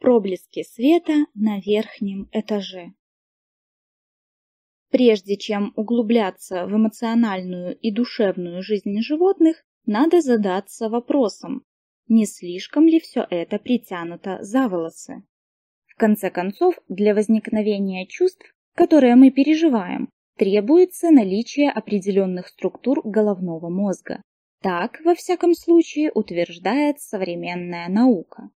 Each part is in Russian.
Проблески света на верхнем этаже. Прежде чем углубляться в эмоциональную и душевную жизнь животных, надо задаться вопросом, не слишком ли все это притянуто за волосы. В конце концов, для возникновения чувств, которые мы переживаем, требуется наличие определенных структур головного мозга. Так, во всяком случае, утверждает современная наука.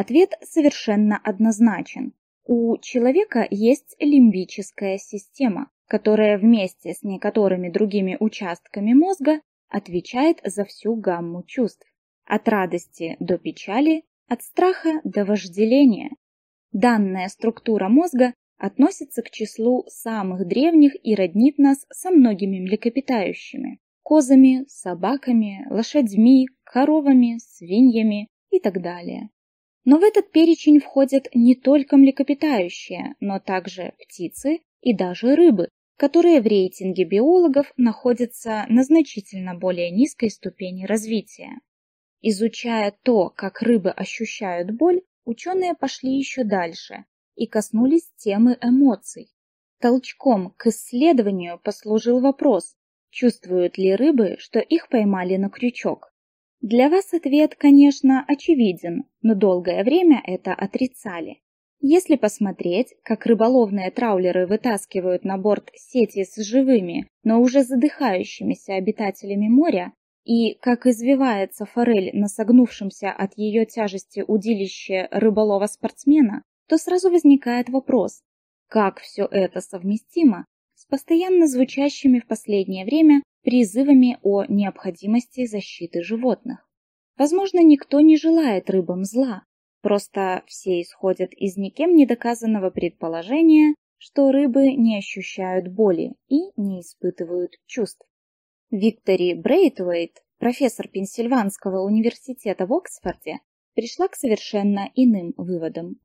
Ответ совершенно однозначен. У человека есть лимбическая система, которая вместе с некоторыми другими участками мозга отвечает за всю гамму чувств. От радости до печали, от страха до вожделения. Данная структура мозга относится к числу самых древних и роднит нас со многими млекопитающими – козами, собаками, лошадьми, коровами, свиньями и так далее. Но в этот перечень входят не только млекопитающие, но также птицы и даже рыбы, которые в рейтинге биологов находятся на значительно более низкой ступени развития. Изучая то, как рыбы ощущают боль, ученые пошли еще дальше и коснулись темы эмоций. Толчком к исследованию послужил вопрос, чувствуют ли рыбы, что их поймали на крючок. Для вас ответ, конечно, очевиден, но долгое время это отрицали. Если посмотреть, как рыболовные траулеры вытаскивают на борт сети с живыми, но уже задыхающимися обитателями моря, и как извивается форель на согнувшемся от ее тяжести удилище рыболова-спортсмена, то сразу возникает вопрос, как все это совместимо с постоянно звучащими в последнее время призывами о необходимости защиты животных. Возможно, никто не желает рыбам зла, Просто все исходят из никем не доказанного предположения, что рыбы не ощущают боли и не испытывают чувств. Виктори Брейтвейт, профессор Пенсильванского университета в Оксфорде, пришла к совершенно иным выводам.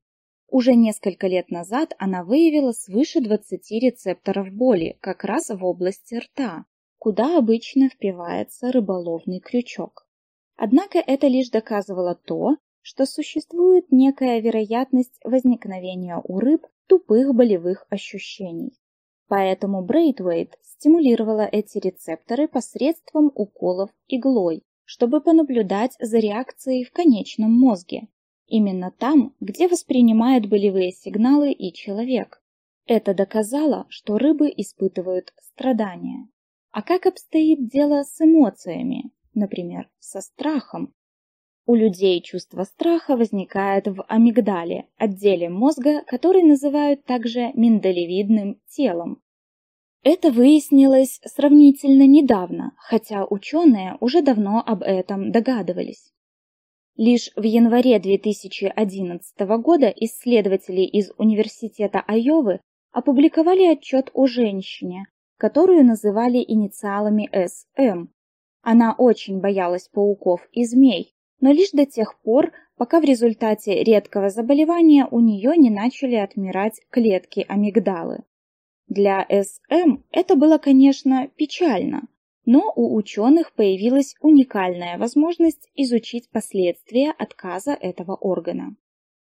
Уже несколько лет назад она выявила свыше 20 рецепторов боли как раз в области рта, куда обычно впивается рыболовный крючок. Однако это лишь доказывало то, что существует некая вероятность возникновения у рыб тупых болевых ощущений. Поэтому Брейтвейт стимулировала эти рецепторы посредством уколов иглой, чтобы понаблюдать за реакцией в конечном мозге, именно там, где воспринимает болевые сигналы и человек. Это доказало, что рыбы испытывают страдания. А как обстоит дело с эмоциями, например, со страхом, у людей чувство страха возникает в амигдале, отделе мозга, который называют также миндалевидным телом. Это выяснилось сравнительно недавно, хотя ученые уже давно об этом догадывались. Лишь в январе 2011 года исследователи из Университета Айовы опубликовали отчет о женщине, которую называли инициалами СМ. Она очень боялась пауков и змей, но лишь до тех пор, пока в результате редкого заболевания у нее не начали отмирать клетки амигдалы. Для СМ это было, конечно, печально, но у ученых появилась уникальная возможность изучить последствия отказа этого органа.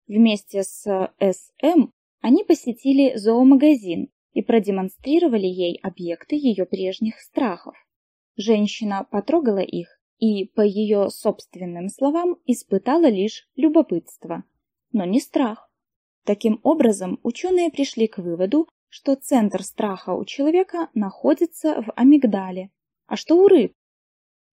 Вместе с СМ они посетили зоомагазин и продемонстрировали ей объекты ее прежних страхов. Женщина потрогала их и, по ее собственным словам, испытала лишь любопытство, но не страх. Таким образом, ученые пришли к выводу, что центр страха у человека находится в амигдале. А что у рыб?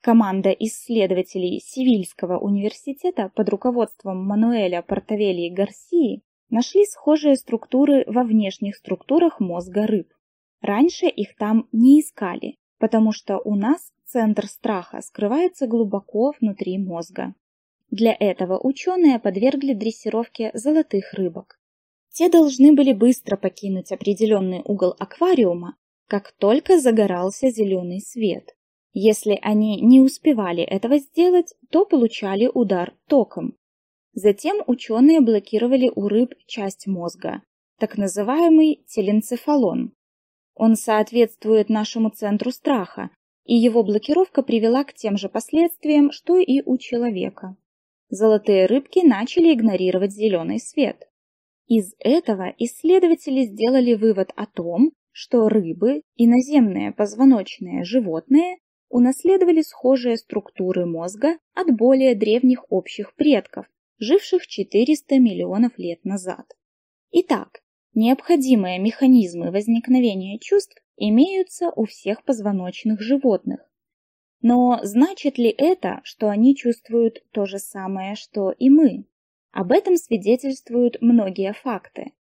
Команда исследователей Сивильского университета под руководством Мануэля Портавелли Гарсии нашли схожие структуры во внешних структурах мозга рыб. Раньше их там не искали, потому что у нас центр страха скрывается глубоко внутри мозга. Для этого ученые подвергли дрессировке золотых рыбок. Те должны были быстро покинуть определенный угол аквариума, как только загорался зеленый свет. Если они не успевали этого сделать, то получали удар током. Затем ученые блокировали у рыб часть мозга, так называемый теленцефалон. Он соответствует нашему центру страха, и его блокировка привела к тем же последствиям, что и у человека. Золотые рыбки начали игнорировать зеленый свет. Из этого исследователи сделали вывод о том, что рыбы и наземные позвоночные животные унаследовали схожие структуры мозга от более древних общих предков, живших 400 миллионов лет назад. Итак, необходимые механизмы возникновения чувств имеются у всех позвоночных животных. Но значит ли это, что они чувствуют то же самое, что и мы? Об этом свидетельствуют многие факты.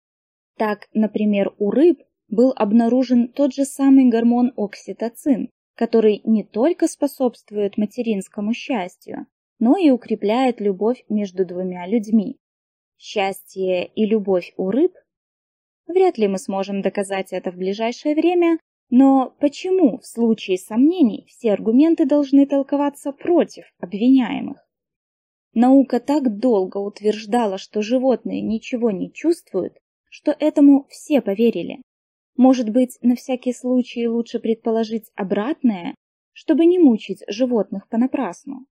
Так, например, у рыб был обнаружен тот же самый гормон окситоцин, который не только способствует материнскому счастью, но и укрепляет любовь между двумя людьми. Счастье и любовь у рыб? Вряд ли мы сможем доказать это в ближайшее время, но почему в случае сомнений все аргументы должны толковаться против обвиняемых? Наука так долго утверждала, что животные ничего не чувствуют, что этому все поверили. Может быть, на всякий случай лучше предположить обратное, чтобы не мучить животных понапрасну.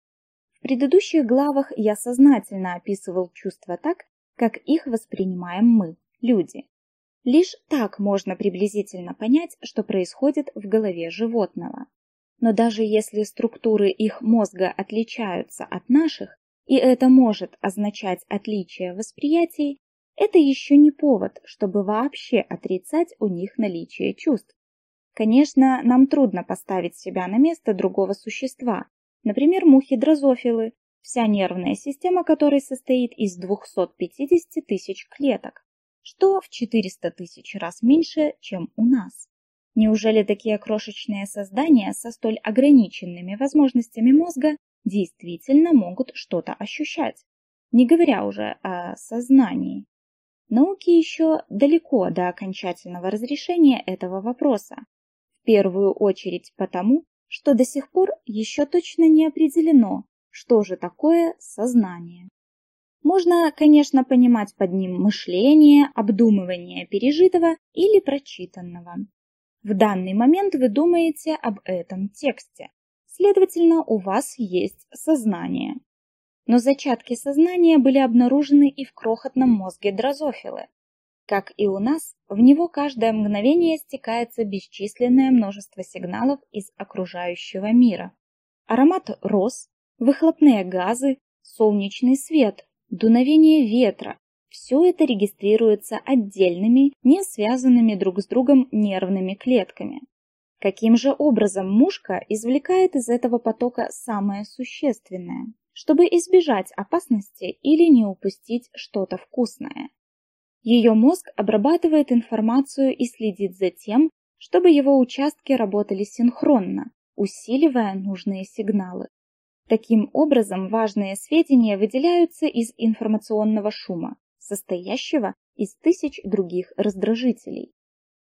Предыдущих главах я сознательно описывал чувства так, как их воспринимаем мы, люди. Лишь так можно приблизительно понять, что происходит в голове животного. Но даже если структуры их мозга отличаются от наших, и это может означать отличие восприятий, это еще не повод, чтобы вообще отрицать у них наличие чувств. Конечно, нам трудно поставить себя на место другого существа, например, мухи-дрозофилы, вся нервная система которой состоит из 250 тысяч клеток, что в 400 тысяч раз меньше, чем у нас. Неужели такие крошечные создания со столь ограниченными возможностями мозга действительно могут что-то ощущать, не говоря уже о сознании? Науке еще далеко до окончательного разрешения этого вопроса. В первую очередь потому, что до сих пор еще точно не определено, что же такое сознание. Можно, конечно, понимать под ним мышление, обдумывание пережитого или прочитанного. В данный момент вы думаете об этом тексте. Следовательно, у вас есть сознание но зачатки сознания были обнаружены и в крохотном мозге дрозофилы. Как и у нас, в него каждое мгновение стекается бесчисленное множество сигналов из окружающего мира. Аромат роз, выхлопные газы, солнечный свет, дуновение ветра – все это регистрируется отдельными, не связанными друг с другом нервными клетками. Каким же образом мушка извлекает из этого потока самое существенное? чтобы избежать опасности или не упустить что-то вкусное. Ее мозг обрабатывает информацию и следит за тем, чтобы его участки работали синхронно, усиливая нужные сигналы. Таким образом, важные сведения выделяются из информационного шума, состоящего из тысяч других раздражителей.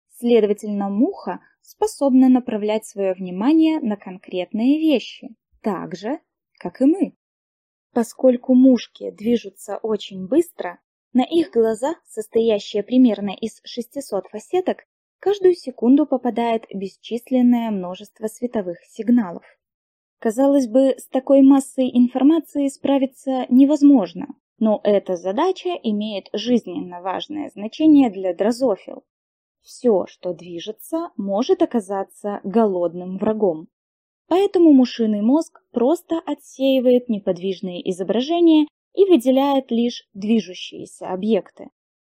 Следовательно, муха способна направлять свое внимание на конкретные вещи, так же, как и мы. Поскольку мушки движутся очень быстро, на их глаза, состоящие примерно из 600 фасеток, каждую секунду попадает бесчисленное множество световых сигналов. Казалось бы, с такой массой информации справиться невозможно, но эта задача имеет жизненно важное значение для дрозофил. Все, что движется, может оказаться голодным врагом. Поэтому мушиный мозг просто отсеивает неподвижные изображения и выделяет лишь движущиеся объекты.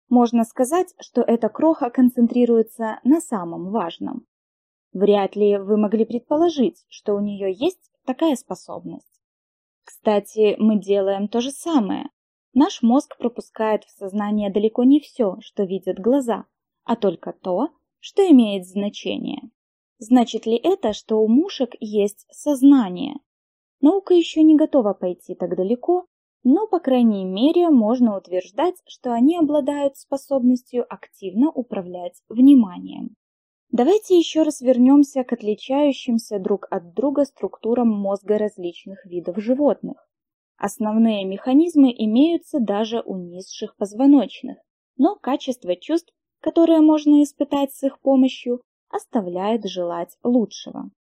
Можно сказать, что эта кроха концентрируется на самом важном. Вряд ли вы могли предположить, что у нее есть такая способность. Кстати, мы делаем то же самое. Наш мозг пропускает в сознание далеко не все, что видят глаза, а только то, что имеет значение. Значит ли это, что у мушек есть сознание? Наука еще не готова пойти так далеко, но, по крайней мере, можно утверждать, что они обладают способностью активно управлять вниманием. Давайте еще раз вернемся к отличающимся друг от друга структурам мозга различных видов животных. Основные механизмы имеются даже у низших позвоночных, но качество чувств, которое можно испытать с их помощью, оставляет желать лучшего.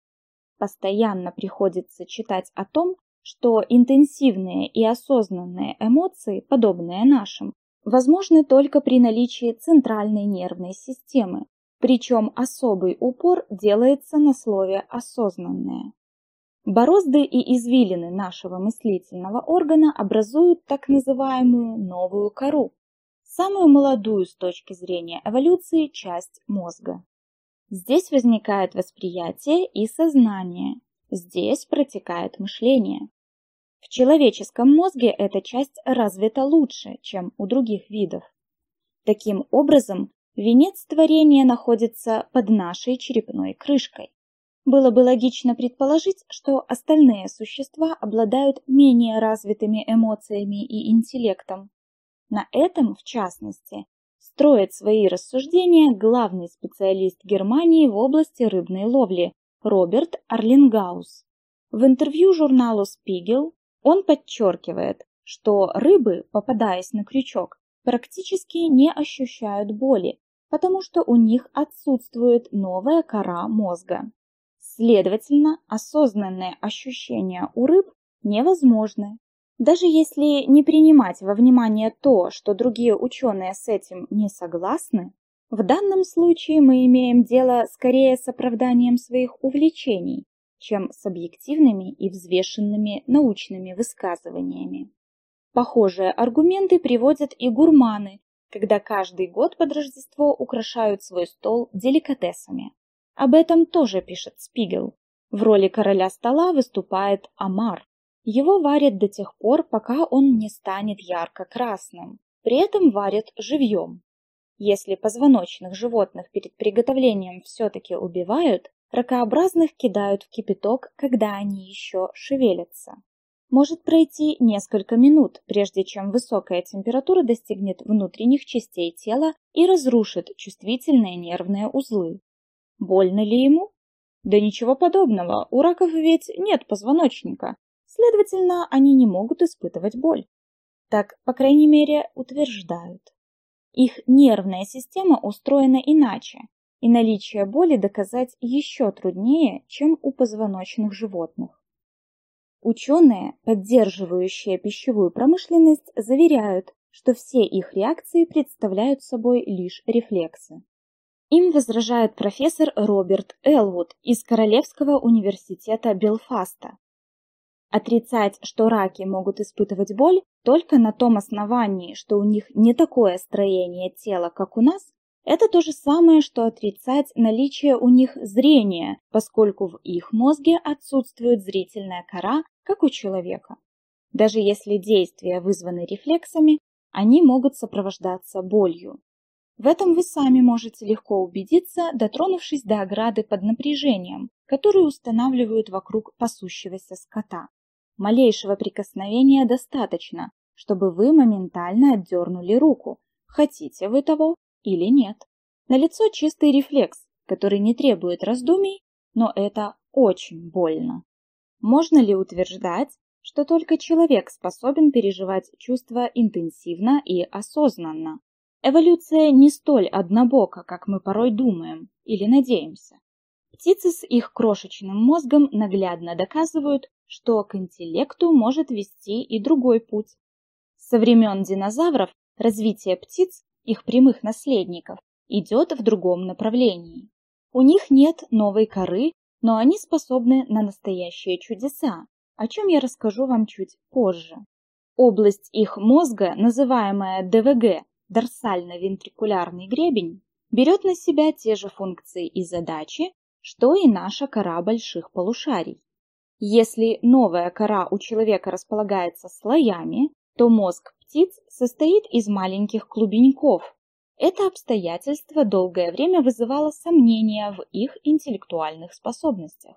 Постоянно приходится читать о том, что интенсивные и осознанные эмоции, подобные нашим, возможны только при наличии центральной нервной системы, причем особый упор делается на слове «осознанное». Борозды и извилины нашего мыслительного органа образуют так называемую новую кору, самую молодую с точки зрения эволюции часть мозга. Здесь возникает восприятие и сознание, здесь протекает мышление. В человеческом мозге эта часть развита лучше, чем у других видов. Таким образом, венец творения находится под нашей черепной крышкой. Было бы логично предположить, что остальные существа обладают менее развитыми эмоциями и интеллектом. На этом, в частности, строит свои рассуждения главный специалист Германии в области рыбной ловли Роберт Арлингаус. В интервью журналу Spiegel он подчеркивает, что рыбы, попадаясь на крючок, практически не ощущают боли, потому что у них отсутствует новая кора мозга. Следовательно, осознанные ощущения у рыб невозможны. Даже если не принимать во внимание то, что другие ученые с этим не согласны, в данном случае мы имеем дело скорее с оправданием своих увлечений, чем с объективными и взвешенными научными высказываниями. Похожие аргументы приводят и гурманы, когда каждый год под Рождество украшают свой стол деликатесами. Об этом тоже пишет Спигел. В роли короля стола выступает Амар. Его варят до тех пор, пока он не станет ярко-красным. При этом варят живьем. Если позвоночных животных перед приготовлением все-таки убивают, ракообразных кидают в кипяток, когда они еще шевелятся. Может пройти несколько минут, прежде чем высокая температура достигнет внутренних частей тела и разрушит чувствительные нервные узлы. Больно ли ему? Да ничего подобного, у раков ведь нет позвоночника, следовательно, они не могут испытывать боль. Так, по крайней мере, утверждают. Их нервная система устроена иначе, и наличие боли доказать еще труднее, чем у позвоночных животных. Ученые, поддерживающие пищевую промышленность, заверяют, что все их реакции представляют собой лишь рефлексы. Им возражает профессор Роберт Элвуд из Королевского университета Белфаста. Отрицать, что раки могут испытывать боль только на том основании, что у них не такое строение тела, как у нас, это то же самое, что отрицать наличие у них зрения, поскольку в их мозге отсутствует зрительная кора, как у человека. Даже если действия вызваны рефлексами, они могут сопровождаться болью. В этом вы сами можете легко убедиться, дотронувшись до ограды под напряжением, которую устанавливают вокруг пасущегося скота. Малейшего прикосновения достаточно, чтобы вы моментально отдернули руку, хотите вы того или нет. Налицо чистый рефлекс, который не требует раздумий, но это очень больно. Можно ли утверждать, что только человек способен переживать чувства интенсивно и осознанно? Эволюция не столь однобока, как мы порой думаем или надеемся. Птицы с их крошечным мозгом наглядно доказывают, что к интеллекту может вести и другой путь. Со времен динозавров развитие птиц, их прямых наследников, идет в другом направлении. У них нет новой коры, но они способны на настоящие чудеса, о чем я расскажу вам чуть позже. Область их мозга, называемая ДВГ, дорсально-вентрикулярный гребень берет на себя те же функции и задачи, что и наша кора больших полушарий. Если новая кора у человека располагается слоями, то мозг птиц состоит из маленьких клубеньков. Это обстоятельство долгое время вызывало сомнения в их интеллектуальных способностях.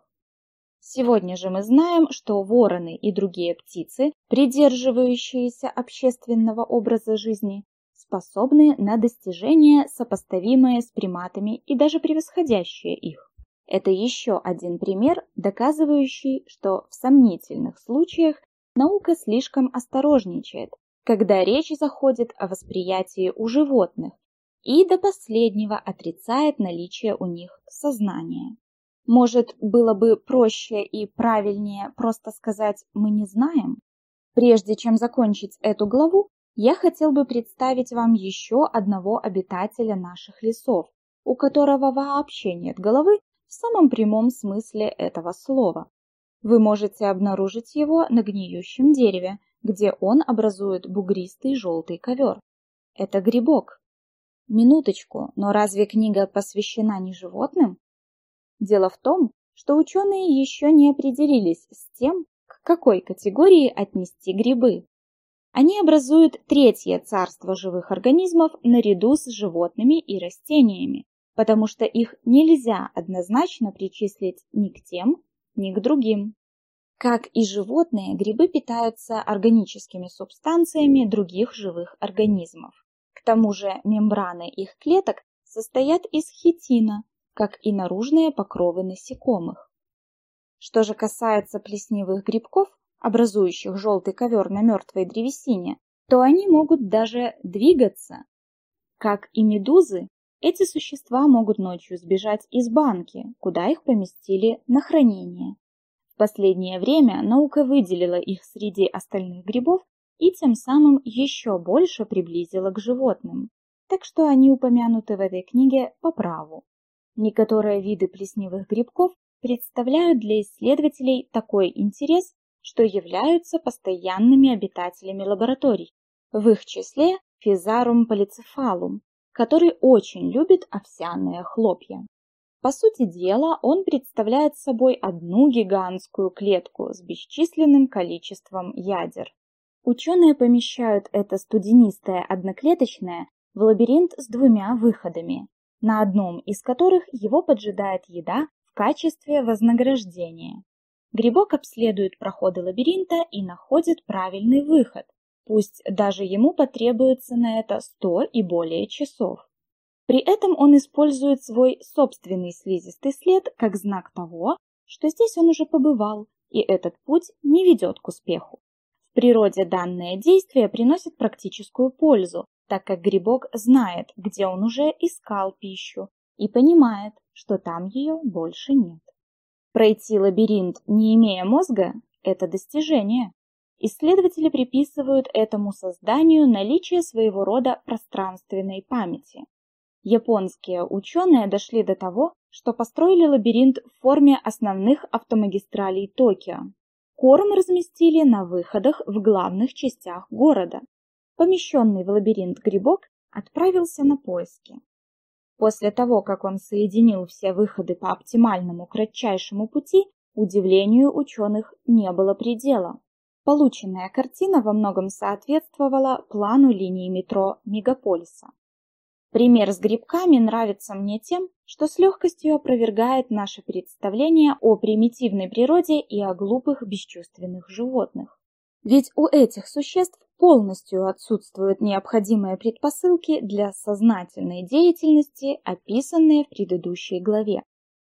Сегодня же мы знаем, что вороны и другие птицы, придерживающиеся общественного образа жизни, способные на достижения, сопоставимые с приматами и даже превосходящие их. Это еще один пример, доказывающий, что в сомнительных случаях наука слишком осторожничает, когда речь заходит о восприятии у животных и до последнего отрицает наличие у них сознания. Может, было бы проще и правильнее просто сказать «мы не знаем»? Прежде чем закончить эту главу, я хотел бы представить вам еще одного обитателя наших лесов, у которого вообще нет головы самом прямом смысле этого слова. Вы можете обнаружить его на гниющем дереве, где он образует бугристый желтый ковер. Это грибок. Минуточку, но разве книга посвящена не животным? Дело в том, что ученые еще не определились с тем, к какой категории отнести грибы. Они образуют третье царство живых организмов наряду с животными и растениями, потому что их нельзя однозначно причислить ни к тем, ни к другим. Как и животные, грибы питаются органическими субстанциями других живых организмов. К тому же мембраны их клеток состоят из хитина, как и наружные покровы насекомых. Что же касается плесневых грибков, образующих желтый ковер на мертвой древесине, то они могут даже двигаться. Как и медузы, эти существа могут ночью сбежать из банки, куда их поместили на хранение. В последнее время наука выделила их среди остальных грибов и тем самым еще больше приблизила к животным, так что они упомянуты в этой книге по праву. Некоторые виды плесневых грибков представляют для исследователей такой интерес, что являются постоянными обитателями лабораторий, в их числе Физарум полицефалум, который очень любит овсяные хлопья. По сути дела, он представляет собой одну гигантскую клетку с бесчисленным количеством ядер. Ученые помещают это студенистое одноклеточное в лабиринт с двумя выходами, на одном из которых его поджидает еда в качестве вознаграждения. Грибок обследует проходы лабиринта и находит правильный выход, пусть даже ему потребуется на это 100 и более часов. При этом он использует свой собственный слизистый след как знак того, что здесь он уже побывал, и этот путь не ведет к успеху. В природе данное действие приносит практическую пользу, так как грибок знает, где он уже искал пищу, и понимает, что там ее больше нет. Пройти лабиринт, не имея мозга, это достижение. Исследователи приписывают этому созданию наличие своего рода пространственной памяти. Японские ученые дошли до того, что построили лабиринт в форме основных автомагистралей Токио. Корм разместили на выходах в главных частях города. Помещенный в лабиринт грибок отправился на поиски. После того, как он соединил все выходы по оптимальному кратчайшему пути, удивлению ученых не было предела. Полученная картина во многом соответствовала плану линии метро мегаполиса. Пример с грибками нравится мне тем, что с легкостью опровергает наше представление о примитивной природе и о глупых бесчувственных животных. Ведь у этих существ полностью отсутствуют необходимые предпосылки для сознательной деятельности, описанные в предыдущей главе.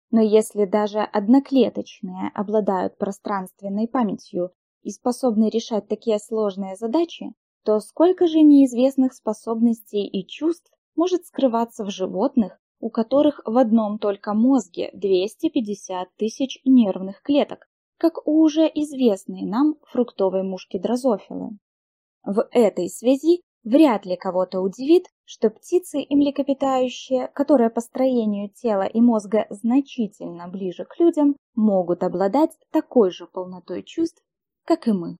Но если даже одноклеточные обладают пространственной памятью и способны решать такие сложные задачи, то сколько же неизвестных способностей и чувств может скрываться в животных, у которых в одном только мозге 250 тысяч нервных клеток, как у уже известной нам фруктовой мушки дрозофилы. В этой связи вряд ли кого-то удивит, что птицы и млекопитающие, которые по строению тела и мозга значительно ближе к людям, могут обладать такой же полнотой чувств, как и мы.